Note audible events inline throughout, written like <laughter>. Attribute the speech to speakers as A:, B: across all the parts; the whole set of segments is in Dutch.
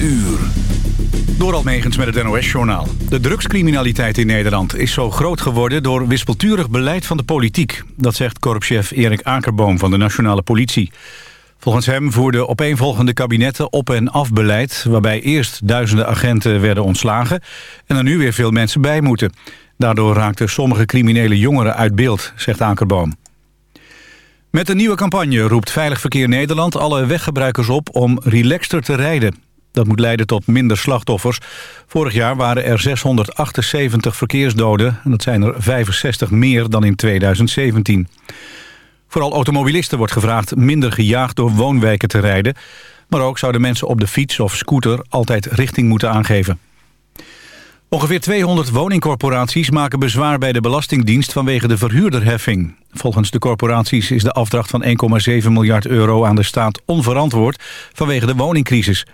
A: uur. Door met het NOS-journaal. De drugscriminaliteit in Nederland is zo groot geworden... door wispelturig beleid van de politiek. Dat zegt korpschef Erik Akerboom van de Nationale Politie. Volgens hem voerden opeenvolgende kabinetten op- en afbeleid... waarbij eerst duizenden agenten werden ontslagen... en er nu weer veel mensen bij moeten. Daardoor raakten sommige criminele jongeren uit beeld, zegt Akerboom. Met de nieuwe campagne roept Veilig Verkeer Nederland alle weggebruikers op om relaxter te rijden. Dat moet leiden tot minder slachtoffers. Vorig jaar waren er 678 verkeersdoden en dat zijn er 65 meer dan in 2017. Vooral automobilisten wordt gevraagd minder gejaagd door woonwijken te rijden. Maar ook zouden mensen op de fiets of scooter altijd richting moeten aangeven. Ongeveer 200 woningcorporaties maken bezwaar bij de Belastingdienst vanwege de verhuurderheffing. Volgens de corporaties is de afdracht van 1,7 miljard euro aan de staat onverantwoord vanwege de woningcrisis.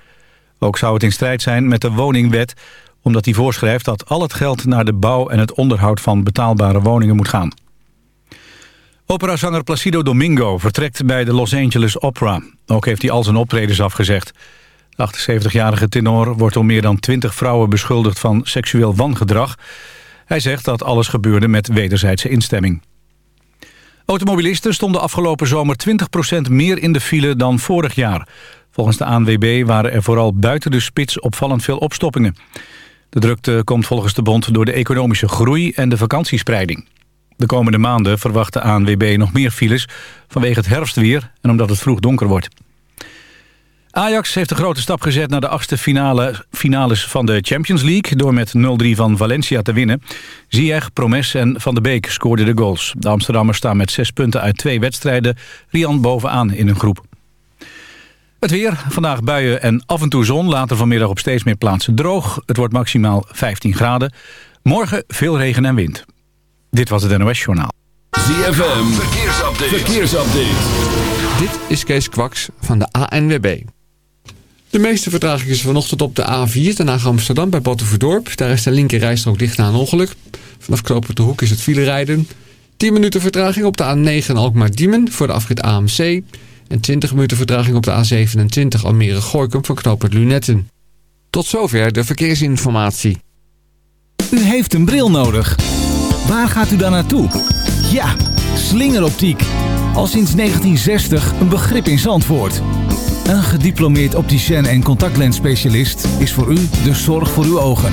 A: Ook zou het in strijd zijn met de woningwet, omdat die voorschrijft dat al het geld naar de bouw en het onderhoud van betaalbare woningen moet gaan. Operazanger Placido Domingo vertrekt bij de Los Angeles Opera. Ook heeft hij al zijn optredens afgezegd. De 78-jarige tenor wordt door meer dan 20 vrouwen beschuldigd van seksueel wangedrag. Hij zegt dat alles gebeurde met wederzijdse instemming. Automobilisten stonden afgelopen zomer 20% meer in de file dan vorig jaar. Volgens de ANWB waren er vooral buiten de spits opvallend veel opstoppingen. De drukte komt volgens de bond door de economische groei en de vakantiespreiding. De komende maanden verwacht de ANWB nog meer files vanwege het herfstweer en omdat het vroeg donker wordt. Ajax heeft een grote stap gezet naar de achtste finale, finales van de Champions League... door met 0-3 van Valencia te winnen. Ziyech, Promes en Van de Beek scoorden de goals. De Amsterdammers staan met zes punten uit twee wedstrijden... Rian bovenaan in een groep. Het weer, vandaag buien en af en toe zon. Later vanmiddag op steeds meer plaatsen droog. Het wordt maximaal 15 graden. Morgen veel regen en wind. Dit was het NOS Journaal.
B: ZFM, verkeersupdate. verkeersupdate.
C: Dit is Kees Kwaks van de ANWB. De meeste vertraging is vanochtend op de A4, daarna Amsterdam bij Battenverdorp. Daar is de linker rijstrook dicht na een ongeluk. Vanaf Knopen de Hoek is het file rijden. 10 minuten vertraging op de A9 Alkmaar-Diemen voor de afrit AMC. En 20 minuten vertraging op de A27 Almere-Gooikum van knooppunt Lunetten. Tot zover de verkeersinformatie.
D: U heeft een bril nodig. Waar gaat u dan naartoe? Ja, slingeroptiek. Al sinds 1960 een begrip in Zandvoort. Een gediplomeerd opticien en contactlensspecialist is voor u de zorg voor uw ogen.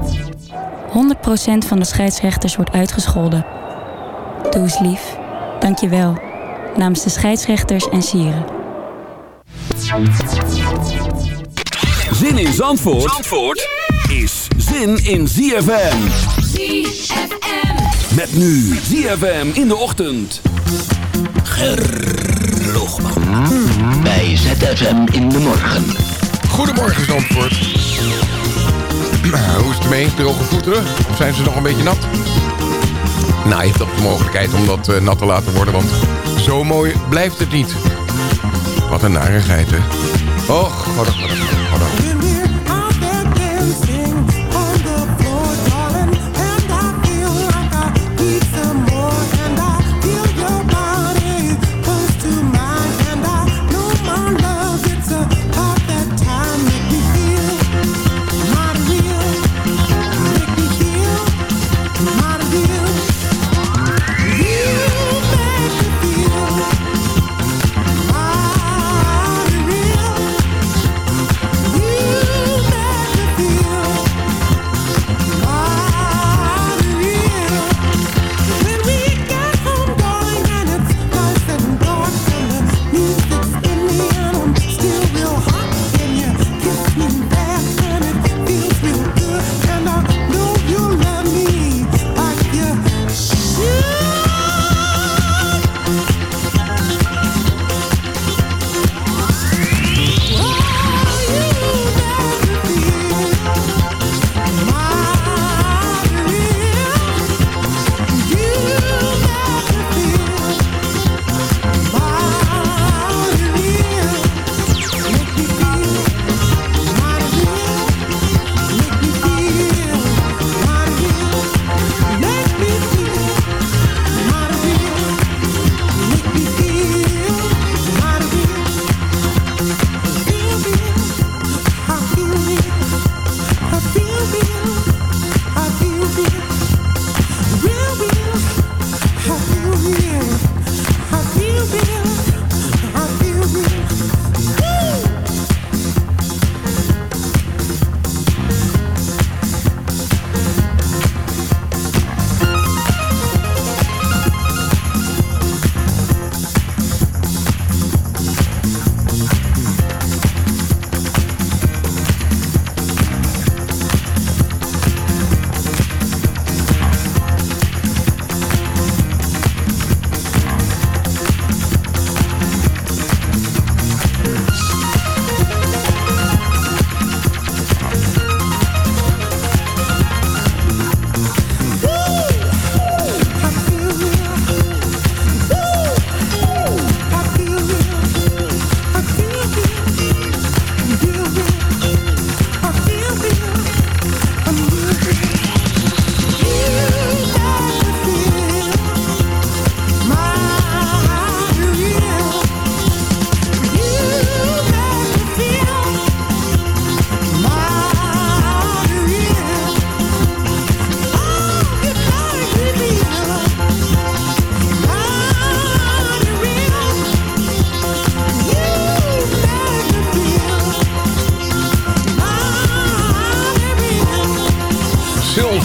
E: 100% van de scheidsrechters wordt uitgescholden. Doe eens lief. Dank je wel. Namens de scheidsrechters en sieren.
B: Zin in Zandvoort, Zandvoort is zin in ZFM. ZFM. Met nu ZFM in de ochtend. Gerloogman.
F: Bij ZFM in de morgen.
G: Goedemorgen Zandvoort. <clears throat> Hoe is het ermee? Droge voeten? Of zijn ze nog een beetje nat? Nou, je hebt toch de mogelijkheid om dat uh, nat te laten worden, want zo mooi blijft het niet. Wat een narigheid, hè? Och, god, god, god,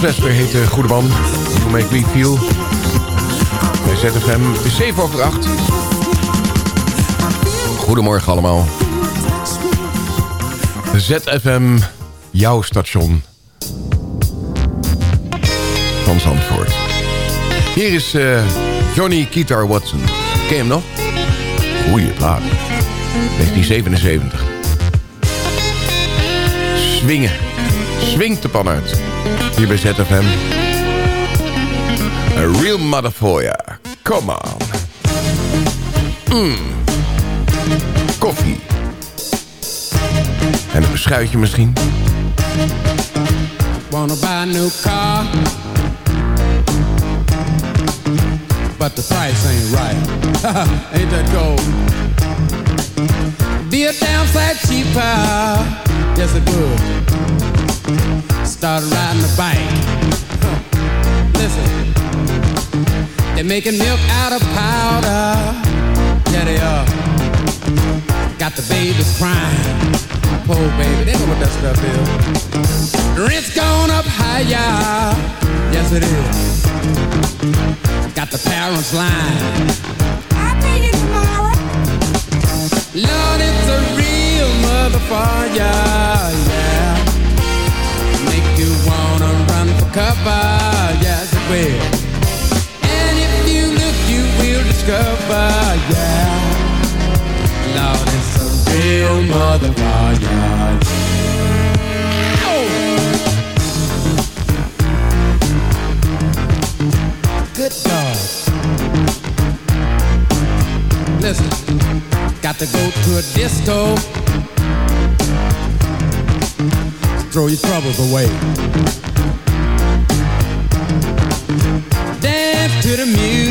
G: Sylvester heet de goede man. You Make Me Feel. Bij ZFM. Het is 7 over 8. Goedemorgen allemaal. ZFM, jouw station. Van Zandvoort. Hier is uh, Johnny Guitar Watson. Ken je hem nog? Goeie plaat. 1977. Swingen. Swingt de pan uit. Hier bij ZFM. A real mother for ya. Come on. Mm. Koffie. En een beschuitje misschien.
H: Wanna buy a new car But the price ain't right <laughs> Ain't that gold? Be a damn sight cheaper Yes it would Started riding a bike. Listen. They're making milk out of powder. Yeah they are. Got the babies crying. Poor baby, they know what that stuff is. Rent's gone up higher. Yes it is. Got the parents lying. I'll pay you tomorrow. Lord, it's a real motherfucker, yeah run cover, yes it will And if you look, you will discover, yeah Lord, it's a real motherfucker, Good dog. Listen, got to go to a disco. Throw your troubles away.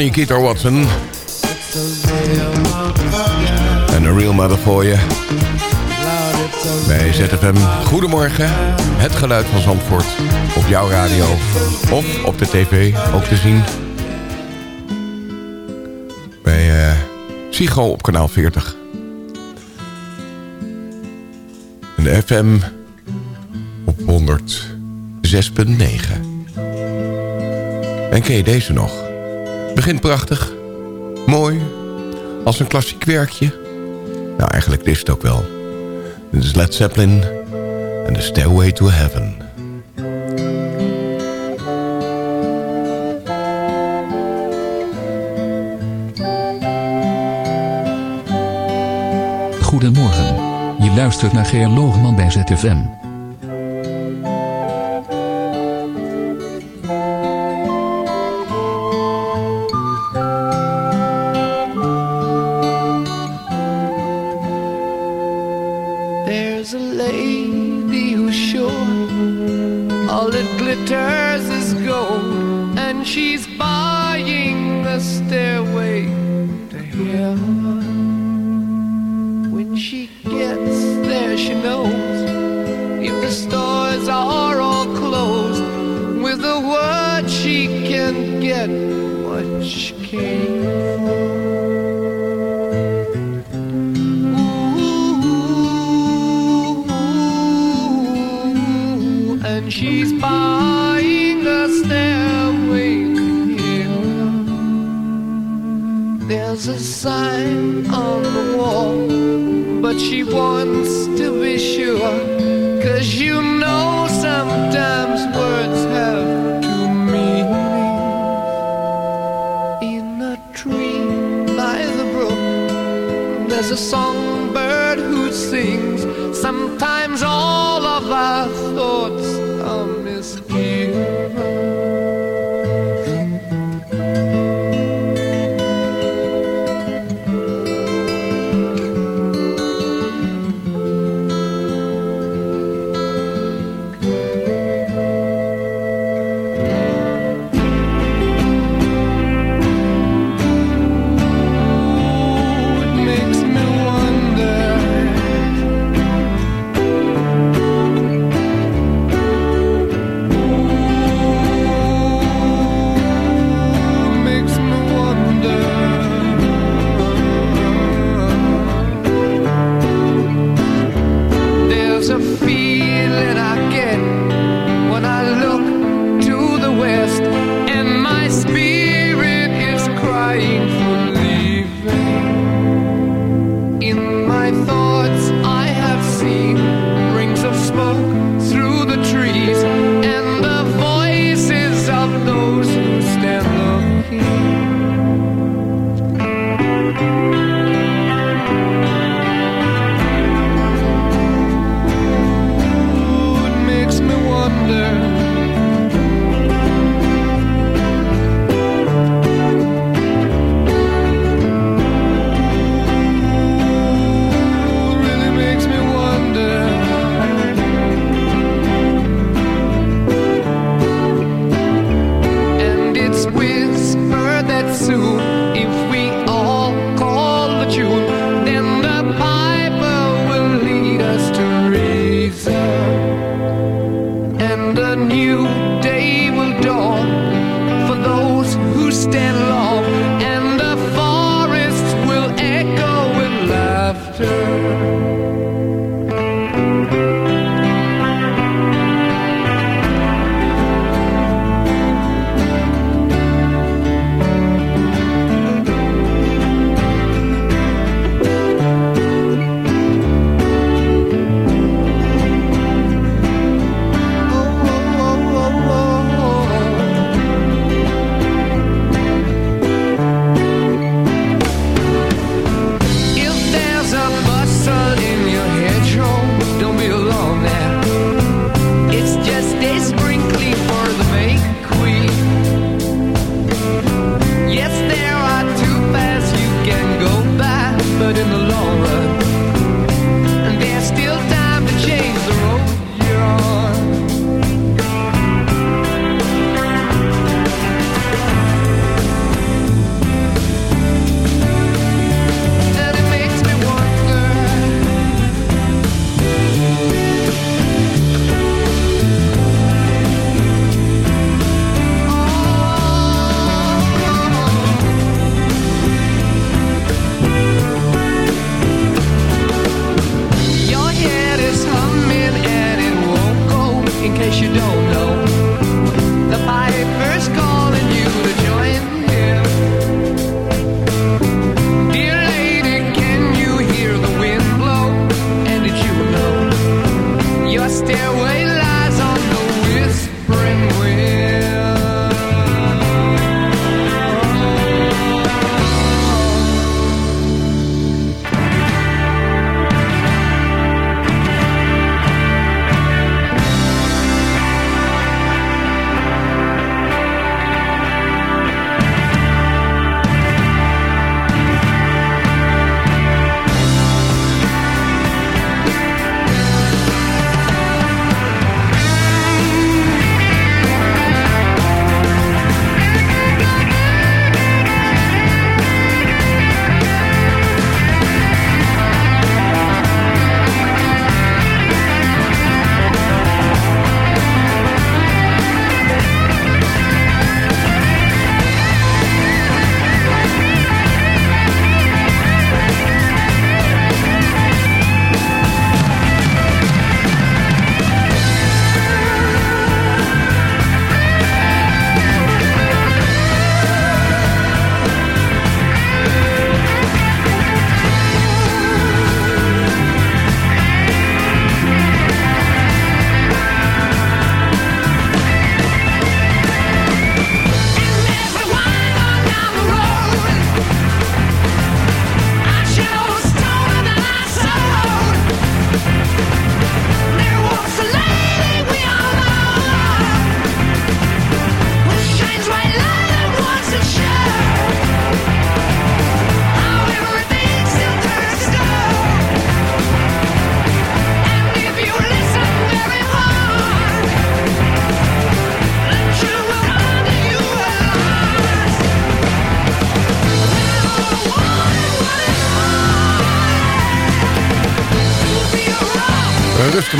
G: Johnny Watson. En A Real Mother.
H: Lord, it's
G: bij ZFM. Goedemorgen, het geluid van Zandvoort op jouw radio of op de tv ook te zien. Bij uh, Psycho op kanaal 40. En de FM op 106.9. En ken je deze nog? Begint prachtig, mooi, als een klassiek werkje. Nou, eigenlijk is het ook wel. Dit is Led Zeppelin en The Stairway to Heaven.
I: Goedemorgen. Je luistert naar Geer Loogman bij ZFM.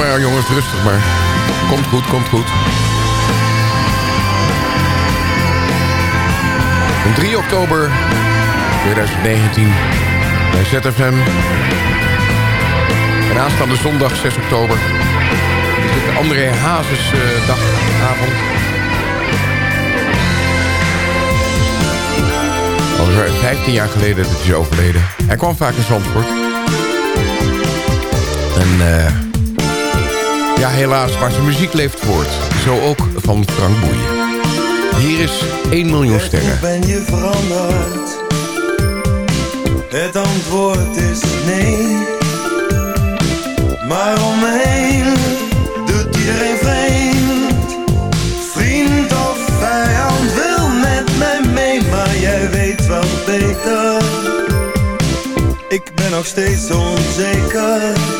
G: Maar, jongens, rustig maar. Komt goed, komt goed. Op 3 oktober 2019 bij ZFM. En aanstaande zondag 6 oktober is het de André Hazes eh, dagavond. Alweer 15 jaar geleden dat hij is overleden. Hij kwam vaak in Zandvoort. En eh, ja, helaas, maar zijn muziek leeft voort. Zo ook van Frank Boeien. Hier is 1 miljoen sterren.
J: Hoe ben je veranderd? Het antwoord is nee. Maar om me heen doet iedereen vreemd. Vriend of vijand wil met mij mee, maar jij weet wel beter. Ik ben nog steeds onzeker.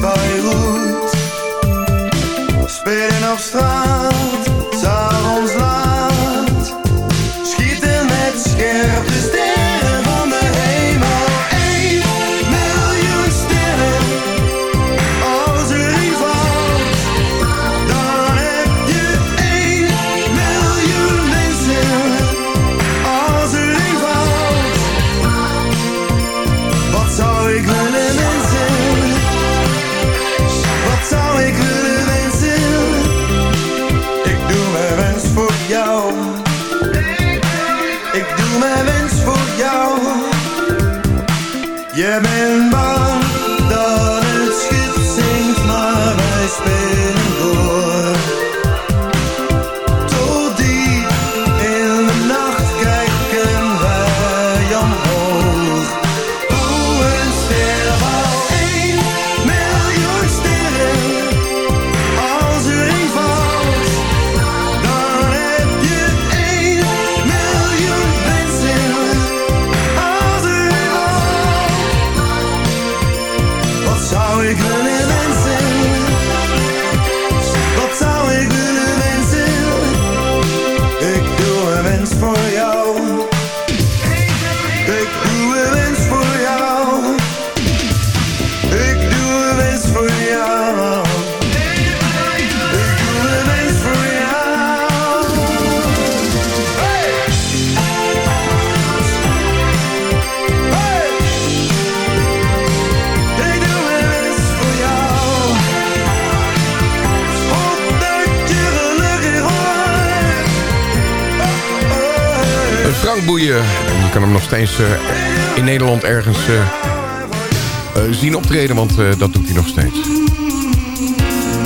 J: Beirut. Spelen op straat, Je bent bang
K: En je kan hem nog steeds eh, in Nederland ergens eh, eh, zien optreden, want dat doet hij nog steeds.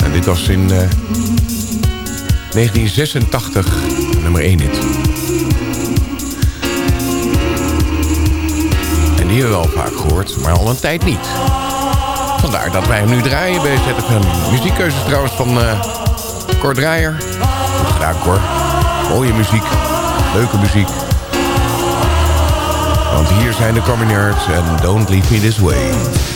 K: En dit was in eh, 1986 nummer 1 hit. En die hebben we al vaak gehoord, maar al een tijd niet. Vandaar dat wij hem nu draaien bij ZFM. Muziekkeuzes trouwens van eh Cor Draaier. Goed gedaan, Cor. Mooie muziek. Leuke muziek. Want hier zijn de Coming Nerds en Don't Leave Me This Way.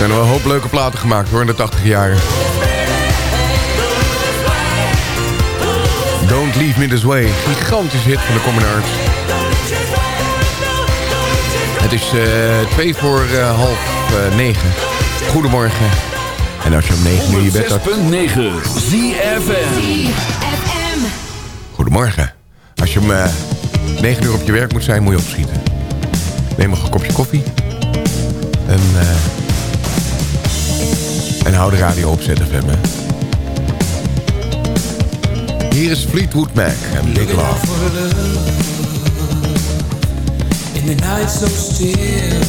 K: Er zijn wel een hoop leuke platen gemaakt hoor in de 80 jaren. Don't Leave Me This Way. Gigantische hit van de Common Arts. Het is eh, twee voor eh, half eh, negen. Goedemorgen. En als je om negen uur je bed hebt...
B: 6.9 ZFM.
K: Goedemorgen. Als je om 9 uur op je werk moet zijn, moet je opschieten. Neem nog een kopje koffie. En eh
G: En hou de radio op ZFM, hè. Hier is Fleetwood Mac en Big Love.
L: in the night so still.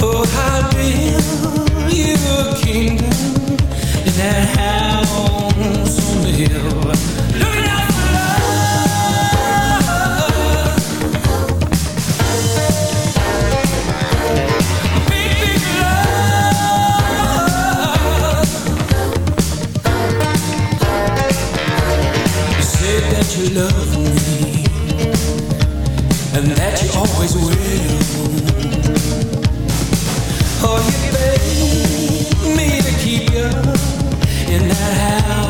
L: Oh, build you a kingdom in that house on the hill. Always will. Oh, you beg me to keep you in that house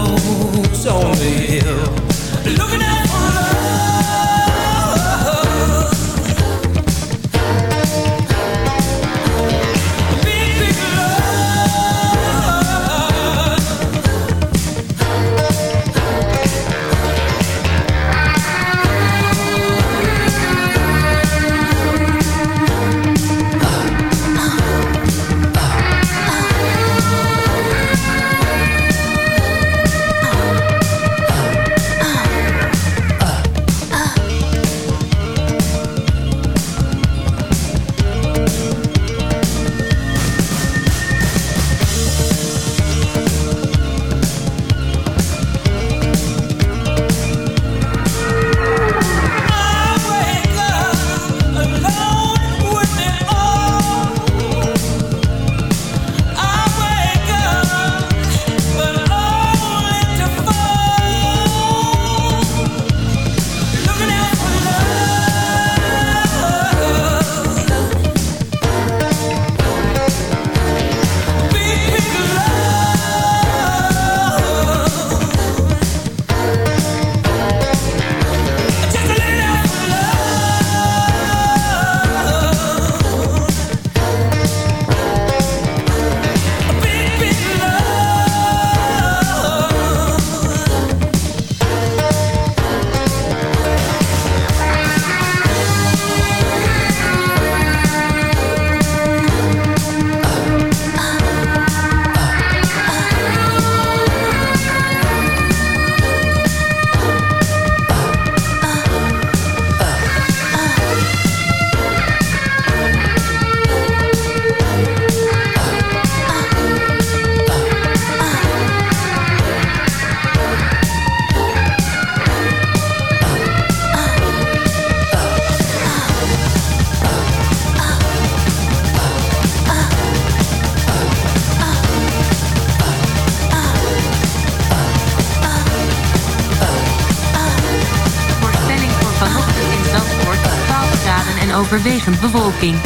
M: en overwegend bewolking.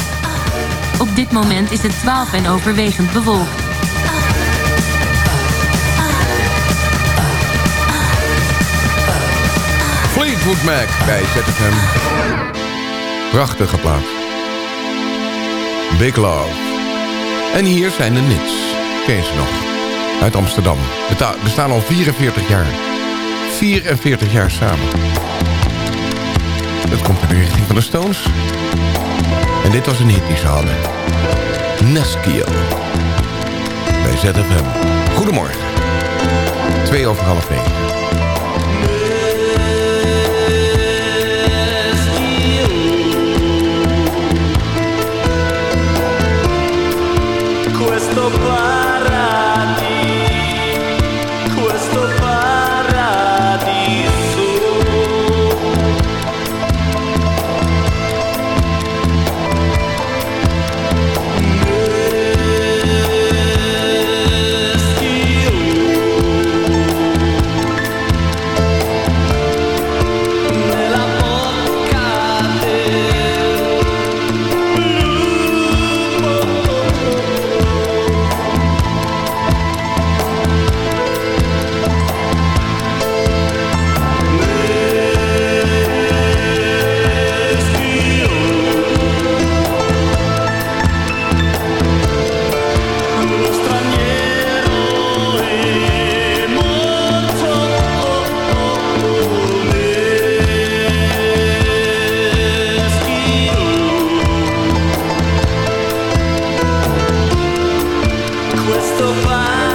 M: Op dit moment is het 12 en overwegend bewolkt.
G: Fleetwood Mac bij ZFM. Prachtige plaat. Big Love. En hier zijn de Nits. Ken ze nog? Uit Amsterdam. Beta bestaan al 44 jaar. 44 jaar samen. Dat komt in de richting van de Stones. En dit was een hit die ze hadden. Neskio. Bij ZFM. Goedemorgen. Twee over half negen.
N: fly.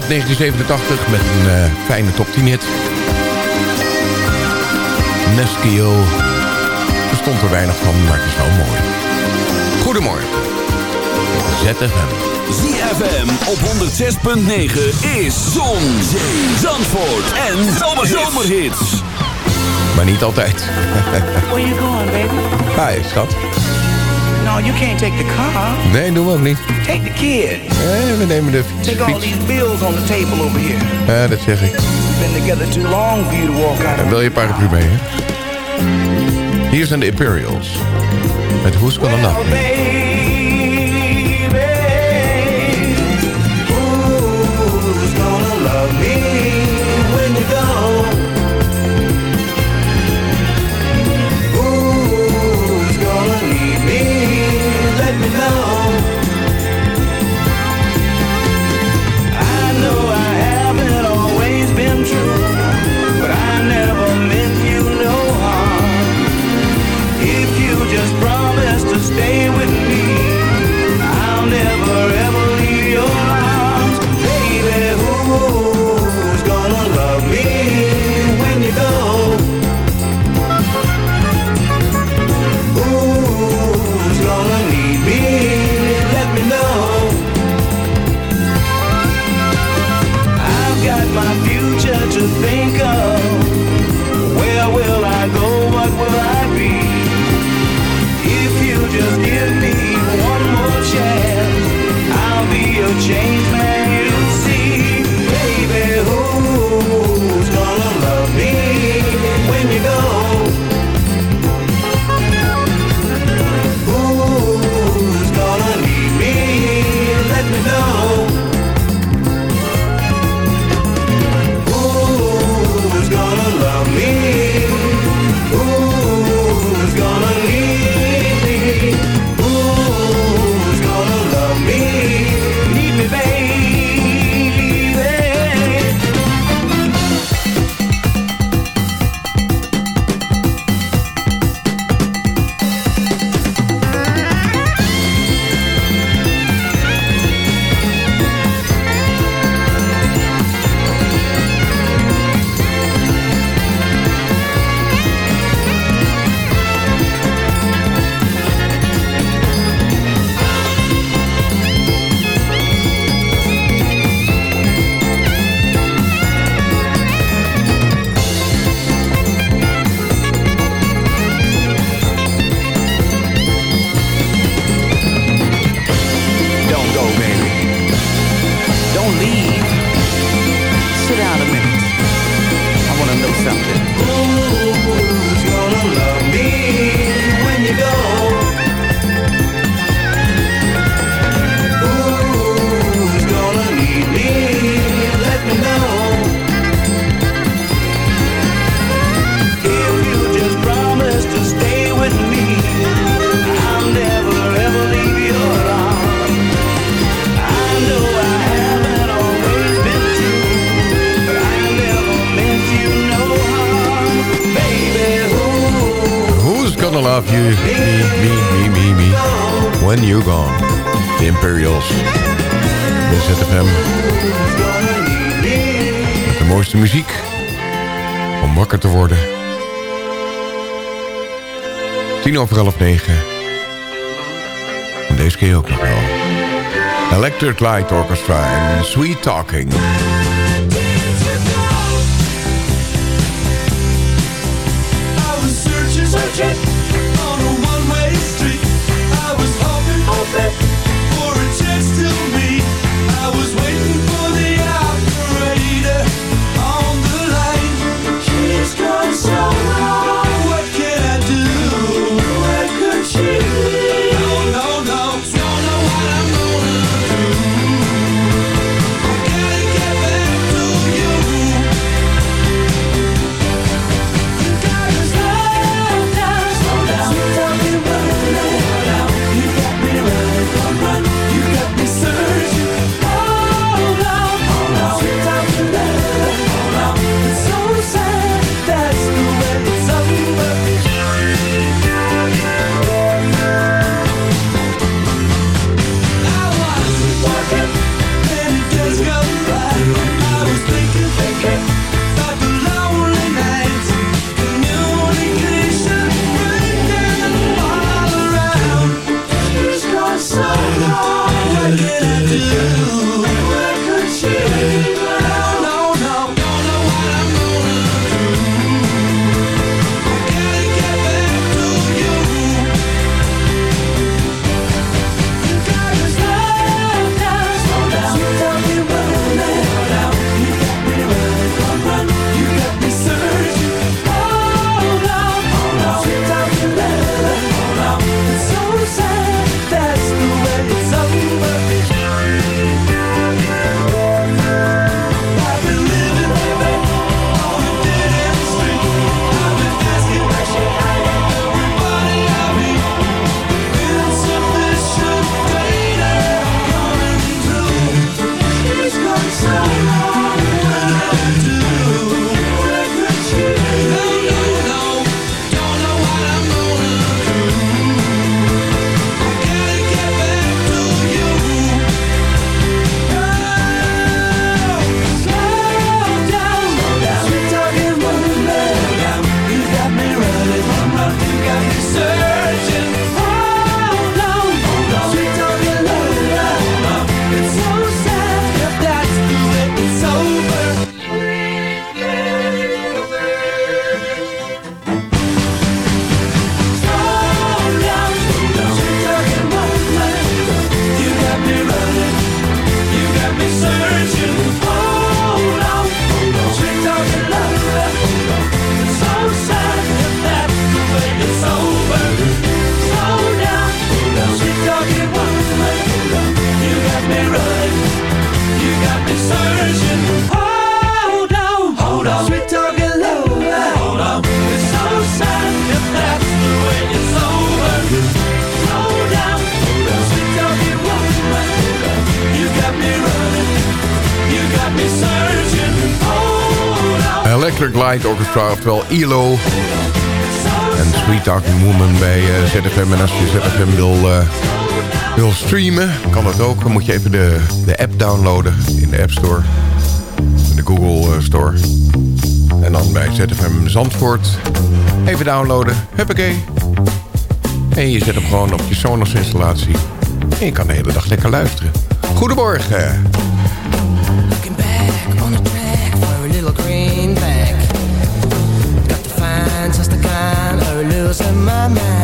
N: Uit 1987 met een eh, fijne top 10 hit. Neskio. Er stond er weinig van, maar het is wel mooi. Goedemorgen. ZFM.
B: ZFM op 106.9 is Zon, Zee, Zandvoort en Zomerhits.
N: Maar niet altijd.
O: Where you going, baby?
N: Hi, schat.
O: No, you can't take the car.
N: Nee, doen we ook niet.
O: Take the kid.
N: Nee, we nemen de fiets.
O: Take all these bills on the table over here.
N: Ja, dat zeg ik.
O: Been together too long for you to walk out
N: En wil je paraplu mee, hè? Hier zijn de Imperials. Met Who's Gonna Love Me.
J: te worden. Tien over half negen. En deze keer ook nog wel. Electric Light Orchestra en Sweet Talking. Electric Light Orchestra, oftewel ELO. En Sweet Talking Woman bij eh, ZFM. En als je ZFM wil, eh, wil streamen, kan dat ook. Dan moet je even de, de app downloaden in de App Store. In de Google eh, Store. En dan bij ZFM Zandvoort. Even downloaden. Huppakee. En je zet hem gewoon op je Sonos installatie. En je kan de hele dag lekker luisteren. Goedemorgen.
P: my mind.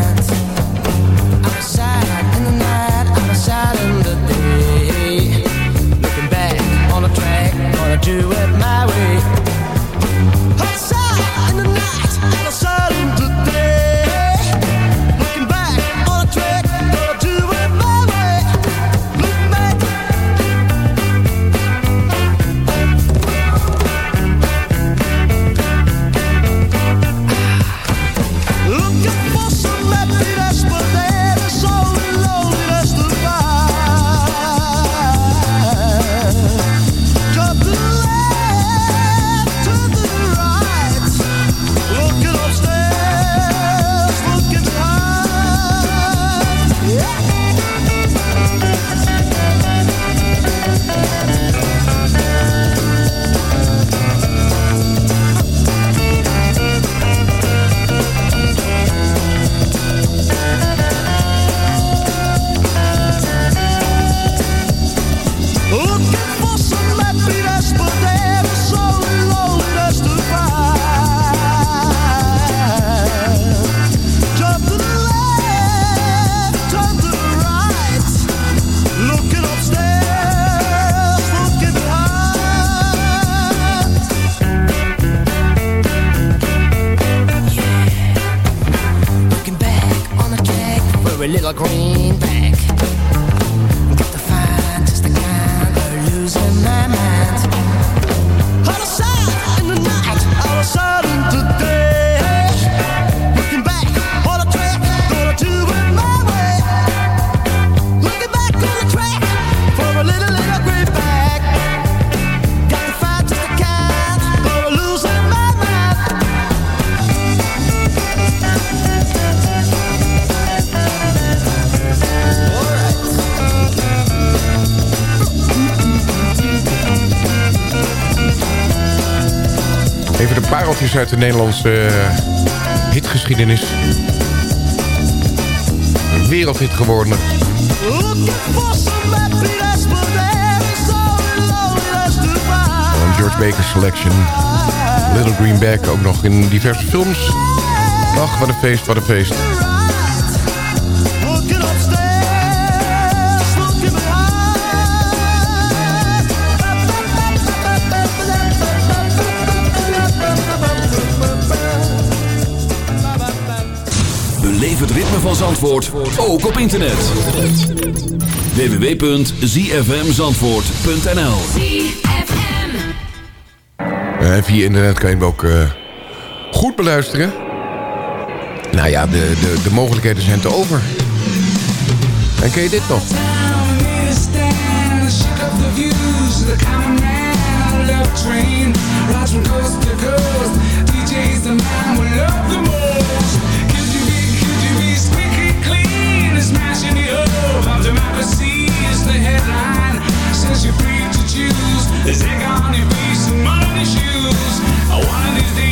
G: Uit de Nederlandse eh, hitgeschiedenis. Wereldhit geworden. George Baker's Selection. Little Greenback ook nog in diverse films. Ach, wat een feest, wat een feest.
B: Beleef het ritme van Zandvoort, ook op internet. www.zfmzandvoort.nl
G: En via internet kan je hem ook eh, goed beluisteren. Nou ja, de, de, de mogelijkheden zijn te over. En ken je dit nog?
J: Take on your face and money shoes. One of these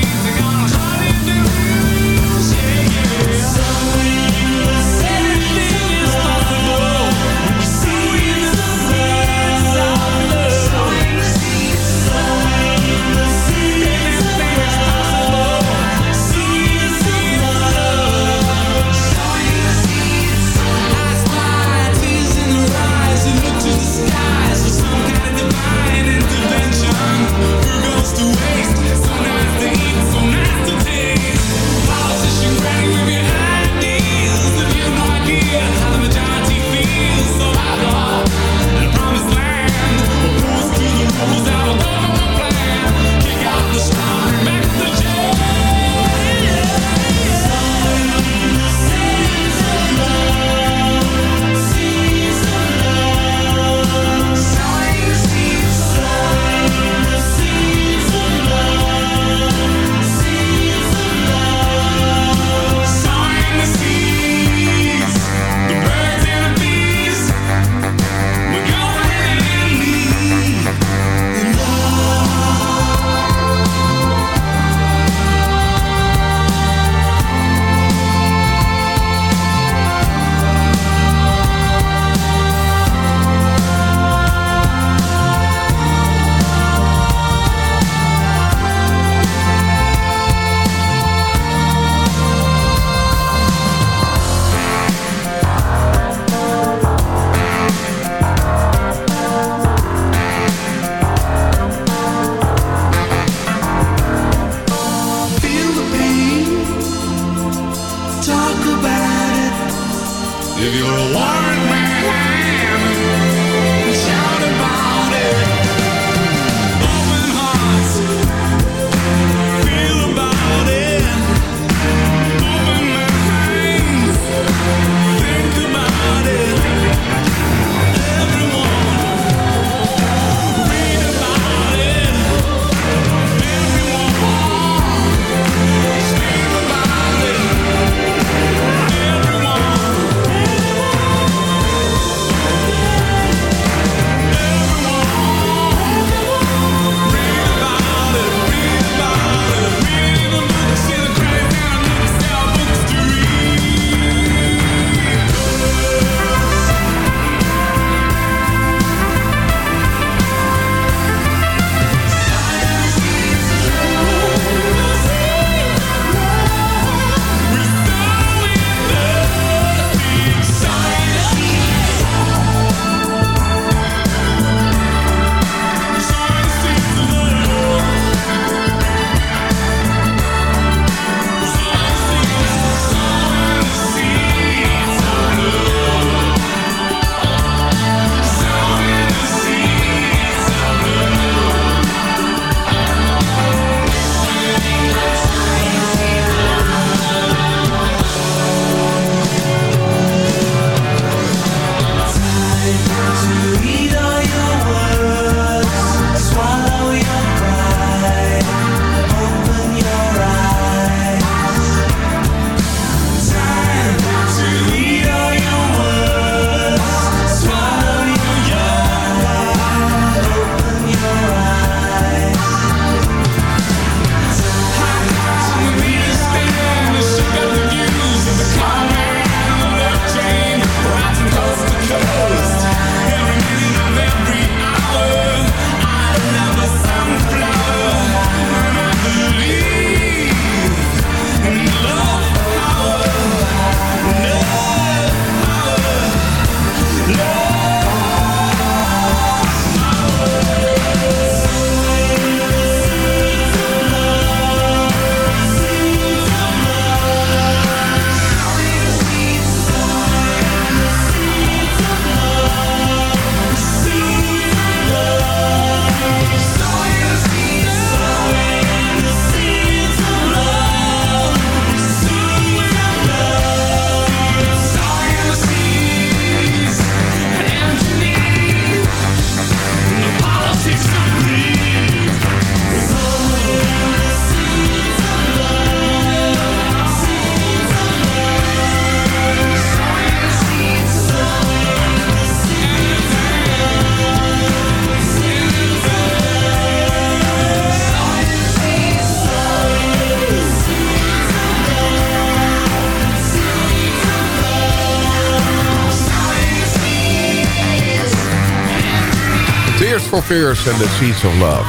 J: for
G: Fears and the Seeds of Love.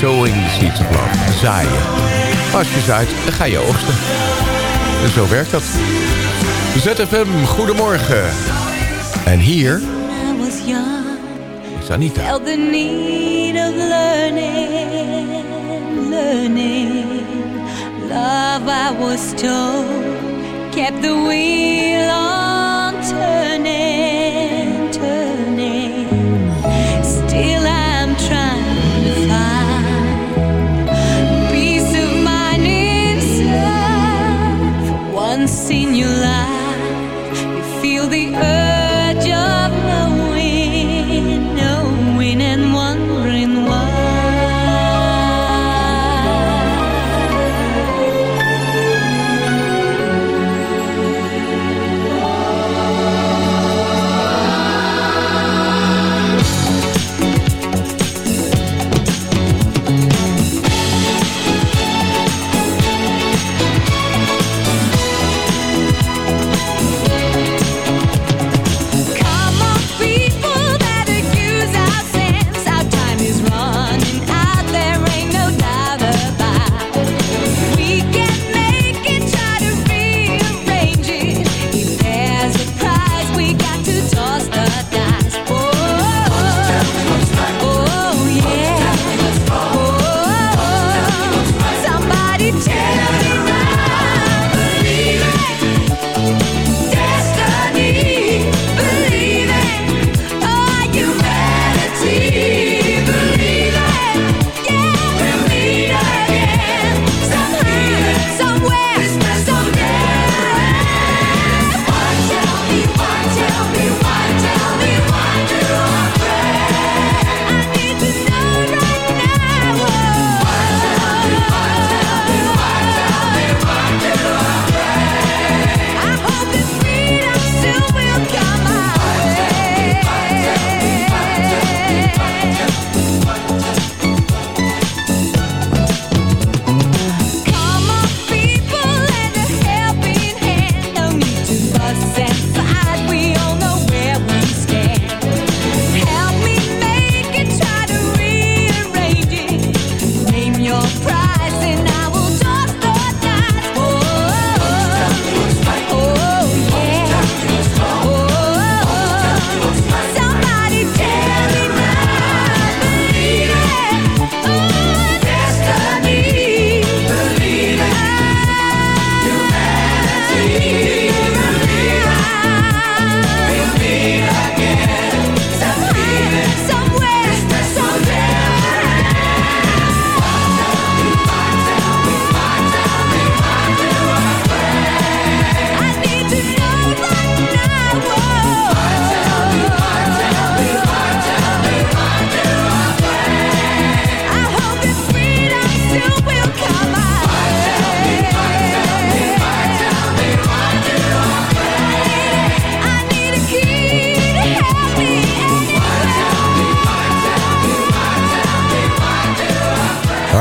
G: Sowing the Seeds of Love. Zaaien. Als je zaait, dan ga je oogsten. En zo werkt dat. ZFM, goedemorgen. En hier is Anita.
M: felt the need of learning, learning. Love, I was told, kept the wheel on turning, once in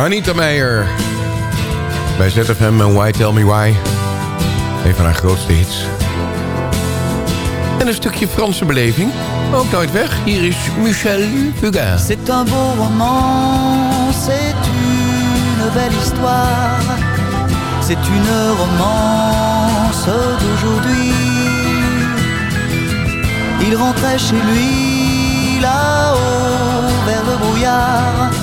G: Anita Meijer. Bij ZFM en Why Tell Me Why. Een van haar grootste hits. En een stukje Franse beleving. Ook nooit weg. Hier is Michel Fugain.
Q: C'est un beau roman, c'est une belle histoire, c'est une romance d'aujourd'hui. Il rentrait chez lui là-haut vers le brouillard.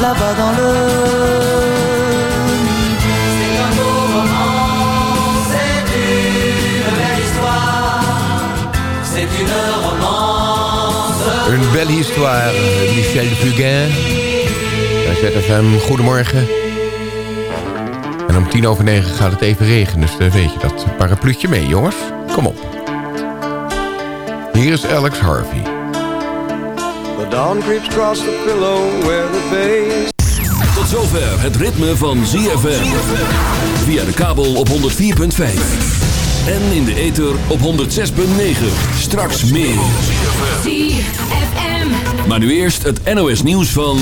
Q: là-bas dans le midi. C'est un beau roman, c'est une belle histoire, c'est une romance.
G: Een belle histoire, Michel Fugain. Bij ZFM, goedemorgen. En om tien over negen gaat het even regenen, dus dan weet je dat. Parapluutje mee, jongens. Kom op. Hier is Alex Harvey.
R: Dawn creeps across the pillow where the bay
B: Tot zover het ritme van ZFM. Via de kabel op 104.5. En in de ether op 106.9. Straks meer.
M: ZFM.
B: Maar nu eerst het NOS nieuws van...